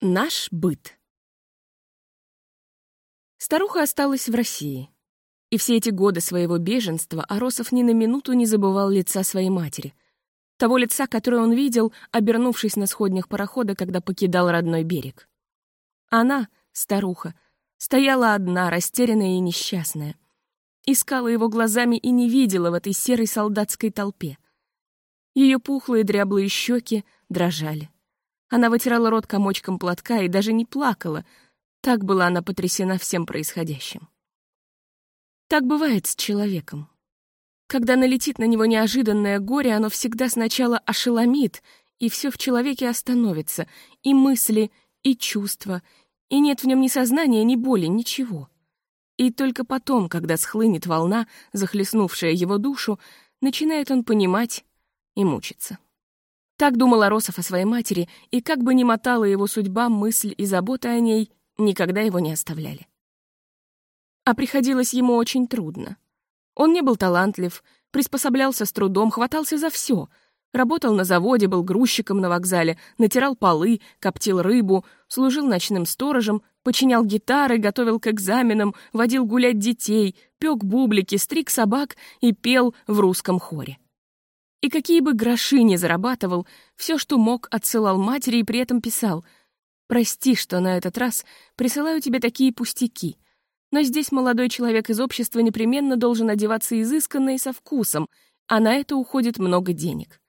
Наш быт. Старуха осталась в России. И все эти годы своего беженства Аросов ни на минуту не забывал лица своей матери. Того лица, которое он видел, обернувшись на сходнях парохода, когда покидал родной берег. Она, старуха, стояла одна, растерянная и несчастная. Искала его глазами и не видела в этой серой солдатской толпе. Ее пухлые дряблые щеки дрожали. Она вытирала рот комочком платка и даже не плакала. Так была она потрясена всем происходящим. Так бывает с человеком. Когда налетит на него неожиданное горе, оно всегда сначала ошеломит, и все в человеке остановится, и мысли, и чувства, и нет в нем ни сознания, ни боли, ничего. И только потом, когда схлынет волна, захлестнувшая его душу, начинает он понимать и мучиться. Так думал Аросов о своей матери, и как бы ни мотала его судьба, мысль и забота о ней никогда его не оставляли. А приходилось ему очень трудно. Он не был талантлив, приспособлялся с трудом, хватался за все. Работал на заводе, был грузчиком на вокзале, натирал полы, коптил рыбу, служил ночным сторожем, починял гитары, готовил к экзаменам, водил гулять детей, пек бублики, стриг собак и пел в русском хоре. И какие бы гроши ни зарабатывал, все, что мог, отсылал матери и при этом писал «Прости, что на этот раз присылаю тебе такие пустяки, но здесь молодой человек из общества непременно должен одеваться изысканно и со вкусом, а на это уходит много денег.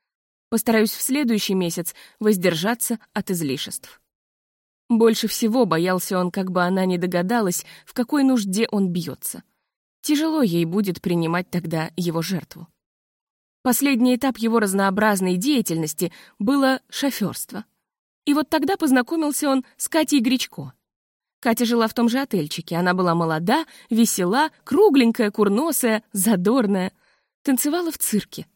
Постараюсь в следующий месяц воздержаться от излишеств». Больше всего боялся он, как бы она не догадалась, в какой нужде он бьется. Тяжело ей будет принимать тогда его жертву. Последний этап его разнообразной деятельности было шофёрство. И вот тогда познакомился он с Катей Гречко. Катя жила в том же отельчике. Она была молода, весела, кругленькая, курносая, задорная. Танцевала в цирке.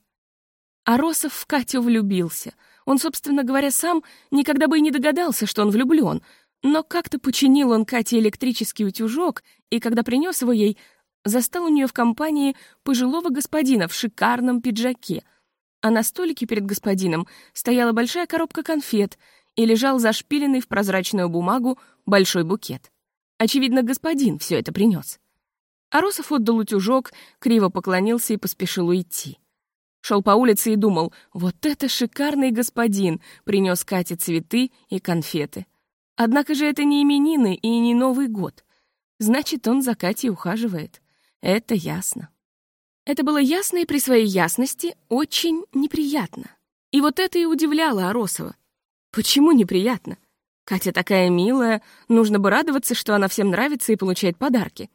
А Росов в Катю влюбился. Он, собственно говоря, сам никогда бы и не догадался, что он влюблён. Но как-то починил он Кате электрический утюжок, и когда принёс его ей, застал у нее в компании пожилого господина в шикарном пиджаке, а на столике перед господином стояла большая коробка конфет и лежал зашпиленный в прозрачную бумагу большой букет. Очевидно, господин все это принес. Аросов отдал утюжок, криво поклонился и поспешил уйти. Шел по улице и думал, вот это шикарный господин принес Кате цветы и конфеты. Однако же это не именины и не Новый год. Значит, он за Катей ухаживает. Это ясно. Это было ясно и при своей ясности очень неприятно. И вот это и удивляло Аросова. Почему неприятно? Катя такая милая, нужно бы радоваться, что она всем нравится и получает подарки.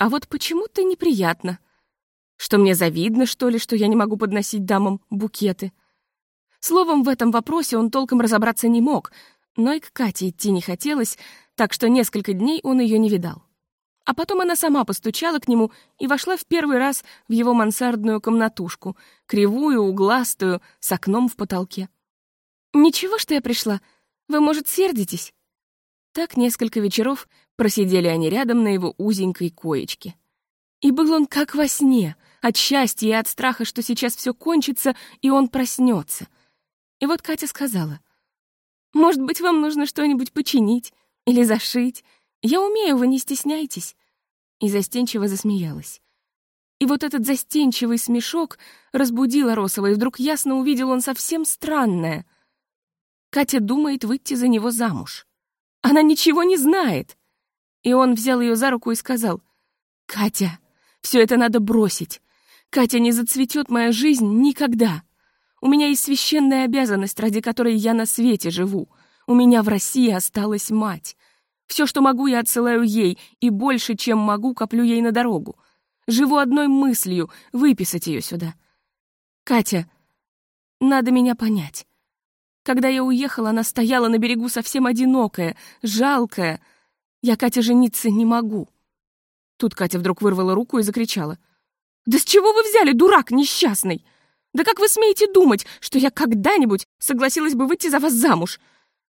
А вот почему-то неприятно. Что мне завидно, что ли, что я не могу подносить дамам букеты? Словом, в этом вопросе он толком разобраться не мог, но и к Кате идти не хотелось, так что несколько дней он ее не видал. А потом она сама постучала к нему и вошла в первый раз в его мансардную комнатушку, кривую, угластую, с окном в потолке. «Ничего, что я пришла. Вы, может, сердитесь?» Так несколько вечеров просидели они рядом на его узенькой коечке. И был он как во сне, от счастья и от страха, что сейчас все кончится, и он проснется. И вот Катя сказала, «Может быть, вам нужно что-нибудь починить или зашить, я умею, вы не стесняйтесь». И застенчиво засмеялась. И вот этот застенчивый смешок разбудил Аросова, и вдруг ясно увидел он совсем странное. Катя думает выйти за него замуж. Она ничего не знает. И он взял ее за руку и сказал, «Катя, все это надо бросить. Катя, не зацветет моя жизнь никогда. У меня есть священная обязанность, ради которой я на свете живу. У меня в России осталась мать. Все, что могу, я отсылаю ей, и больше, чем могу, коплю ей на дорогу. Живу одной мыслью — выписать ее сюда. Катя, надо меня понять. Когда я уехала, она стояла на берегу совсем одинокая, жалкая. Я, Катя, жениться не могу. Тут Катя вдруг вырвала руку и закричала. «Да с чего вы взяли, дурак несчастный? Да как вы смеете думать, что я когда-нибудь согласилась бы выйти за вас замуж?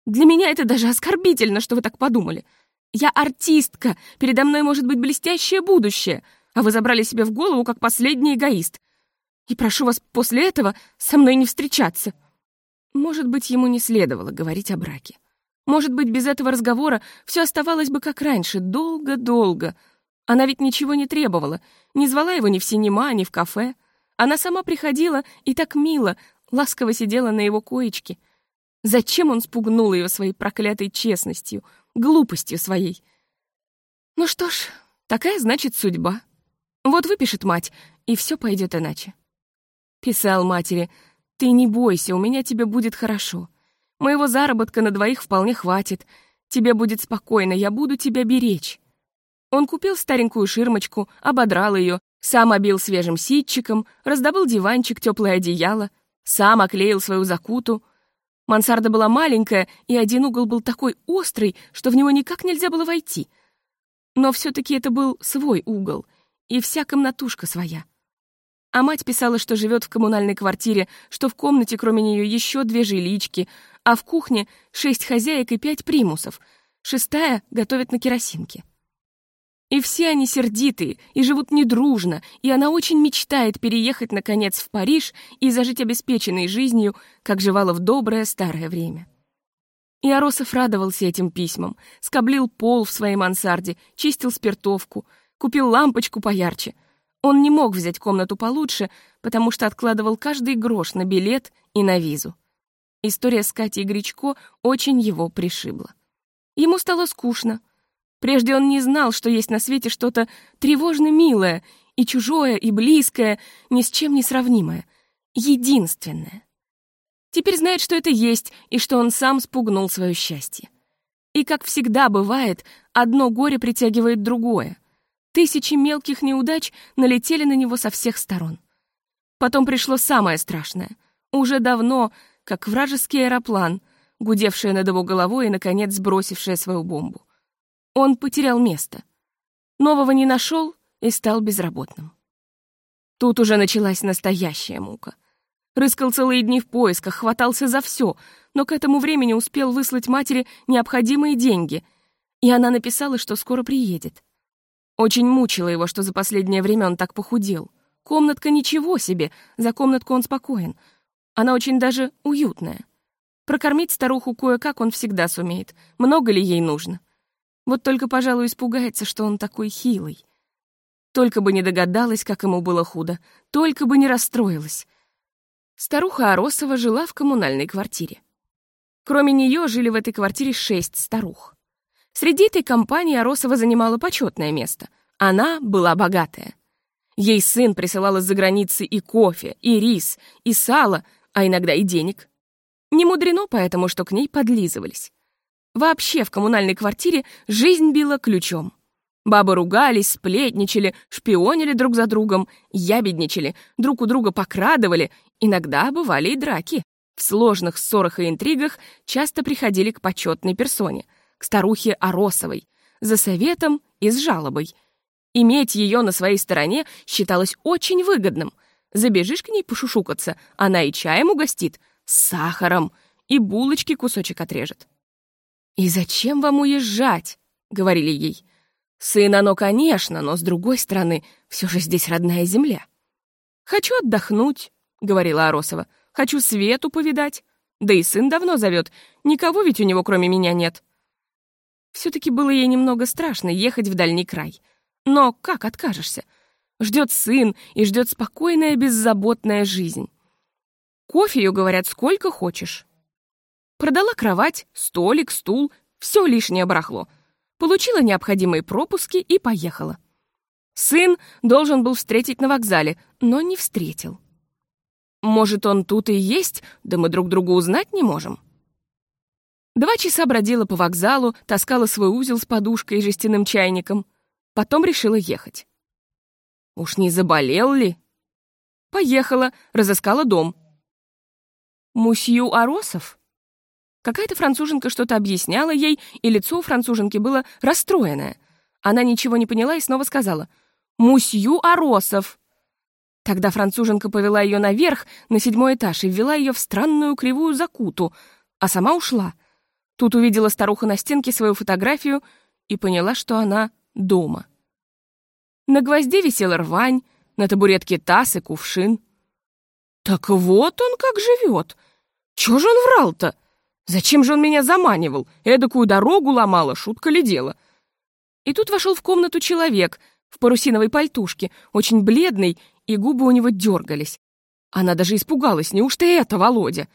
Для меня это даже оскорбительно, что вы так подумали. Я артистка, передо мной может быть блестящее будущее, а вы забрали себе в голову как последний эгоист. И прошу вас после этого со мной не встречаться». Может быть, ему не следовало говорить о браке. Может быть, без этого разговора все оставалось бы как раньше, долго-долго. Она ведь ничего не требовала, не звала его ни в синема, ни в кафе. Она сама приходила и так мило, ласково сидела на его коечке. Зачем он спугнул ее своей проклятой честностью, глупостью своей? Ну что ж, такая значит судьба. Вот выпишет мать, и все пойдет иначе. Писал матери, «Ты не бойся, у меня тебе будет хорошо. Моего заработка на двоих вполне хватит. Тебе будет спокойно, я буду тебя беречь». Он купил старенькую ширмочку, ободрал ее, сам обил свежим ситчиком, раздобыл диванчик, теплое одеяло, сам оклеил свою закуту. Мансарда была маленькая, и один угол был такой острый, что в него никак нельзя было войти. Но все таки это был свой угол, и вся комнатушка своя. А мать писала, что живет в коммунальной квартире, что в комнате кроме нее еще две жилички, а в кухне шесть хозяек и пять примусов. Шестая готовит на керосинке. И все они сердитые, и живут недружно, и она очень мечтает переехать, наконец, в Париж и зажить обеспеченной жизнью, как жевала в доброе старое время. И Аросов радовался этим письмам, скоблил пол в своей мансарде, чистил спиртовку, купил лампочку поярче — он не мог взять комнату получше, потому что откладывал каждый грош на билет и на визу. История с Катей Гречко очень его пришибла. Ему стало скучно. Прежде он не знал, что есть на свете что-то тревожно милое, и чужое, и близкое, ни с чем не сравнимое, единственное. Теперь знает, что это есть, и что он сам спугнул свое счастье. И, как всегда бывает, одно горе притягивает другое — Тысячи мелких неудач налетели на него со всех сторон. Потом пришло самое страшное. Уже давно, как вражеский аэроплан, гудевший над его головой и, наконец, сбросивший свою бомбу. Он потерял место. Нового не нашел и стал безработным. Тут уже началась настоящая мука. Рыскал целые дни в поисках, хватался за все, но к этому времени успел выслать матери необходимые деньги, и она написала, что скоро приедет. Очень мучило его, что за последнее время он так похудел. Комнатка ничего себе, за комнатку он спокоен. Она очень даже уютная. Прокормить старуху кое-как он всегда сумеет. Много ли ей нужно? Вот только, пожалуй, испугается, что он такой хилый. Только бы не догадалась, как ему было худо. Только бы не расстроилась. Старуха Аросова жила в коммунальной квартире. Кроме нее жили в этой квартире шесть старух. Среди этой компании Аросова занимала почетное место. Она была богатая. Ей сын присылал из-за границы и кофе, и рис, и сало, а иногда и денег. Не мудрено поэтому, что к ней подлизывались. Вообще в коммунальной квартире жизнь била ключом. Бабы ругались, сплетничали, шпионили друг за другом, ябедничали, друг у друга покрадывали, иногда бывали и драки. В сложных ссорах и интригах часто приходили к почетной персоне — к старухе Аросовой, за советом и с жалобой. Иметь ее на своей стороне считалось очень выгодным. Забежишь к ней пошушукаться, она и чаем угостит, с сахаром, и булочки кусочек отрежет. «И зачем вам уезжать?» — говорили ей. «Сын оно, конечно, но, с другой стороны, все же здесь родная земля». «Хочу отдохнуть», — говорила Аросова. «Хочу Свету повидать. Да и сын давно зовет. Никого ведь у него кроме меня нет». Все-таки было ей немного страшно ехать в дальний край. Но как откажешься? Ждет сын и ждет спокойная, беззаботная жизнь. Кофе ее, говорят, сколько хочешь. Продала кровать, столик, стул, все лишнее барахло. Получила необходимые пропуски и поехала. Сын должен был встретить на вокзале, но не встретил. Может, он тут и есть, да мы друг друга узнать не можем. Два часа бродила по вокзалу, таскала свой узел с подушкой и жестяным чайником. Потом решила ехать. Уж не заболел ли? Поехала, разыскала дом. Мусью Аросов? Какая-то француженка что-то объясняла ей, и лицо у француженки было расстроенное. Она ничего не поняла и снова сказала «Мусью Аросов». Тогда француженка повела ее наверх, на седьмой этаж, и ввела ее в странную кривую закуту, а сама ушла — Тут увидела старуха на стенке свою фотографию и поняла, что она дома. На гвозде висела рвань, на табуретке таз и кувшин. «Так вот он как живет! Чего же он врал-то?» Зачем же он меня заманивал? Эдакую дорогу ломала, шутка ли дело? И тут вошел в комнату человек в парусиновой пальтушке, очень бледный, и губы у него дергались. Она даже испугалась, неужто это Володя?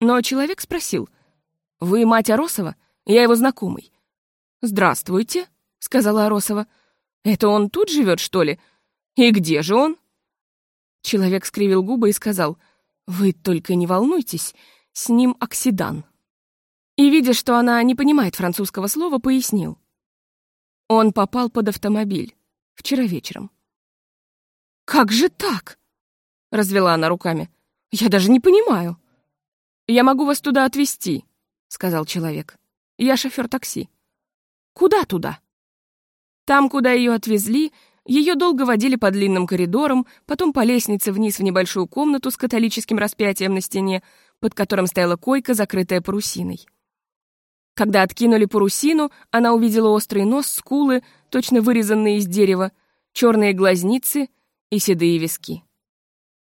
Но человек спросил, «Вы мать Аросова? Я его знакомый». «Здравствуйте», — сказала Аросова. «Это он тут живет, что ли? И где же он?» Человек скривил губы и сказал, «Вы только не волнуйтесь, с ним оксидан». И, видя, что она не понимает французского слова, пояснил. Он попал под автомобиль вчера вечером. «Как же так?» — развела она руками. «Я даже не понимаю». «Я могу вас туда отвезти», — сказал человек. «Я шофер такси». «Куда туда?» Там, куда ее отвезли, ее долго водили по длинным коридорам, потом по лестнице вниз в небольшую комнату с католическим распятием на стене, под которым стояла койка, закрытая парусиной. Когда откинули парусину, она увидела острый нос, скулы, точно вырезанные из дерева, черные глазницы и седые виски.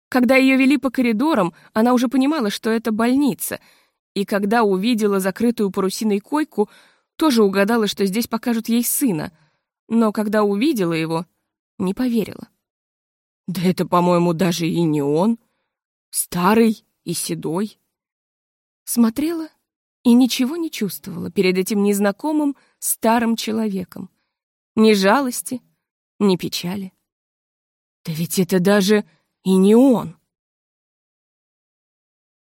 Когда ее вели по коридорам, она уже понимала, что это больница, и когда увидела закрытую парусиной койку, тоже угадала, что здесь покажут ей сына, но когда увидела его, не поверила. Да это, по-моему, даже и не он. Старый и седой. Смотрела и ничего не чувствовала перед этим незнакомым старым человеком. Ни жалости, ни печали. Да ведь это даже и не он.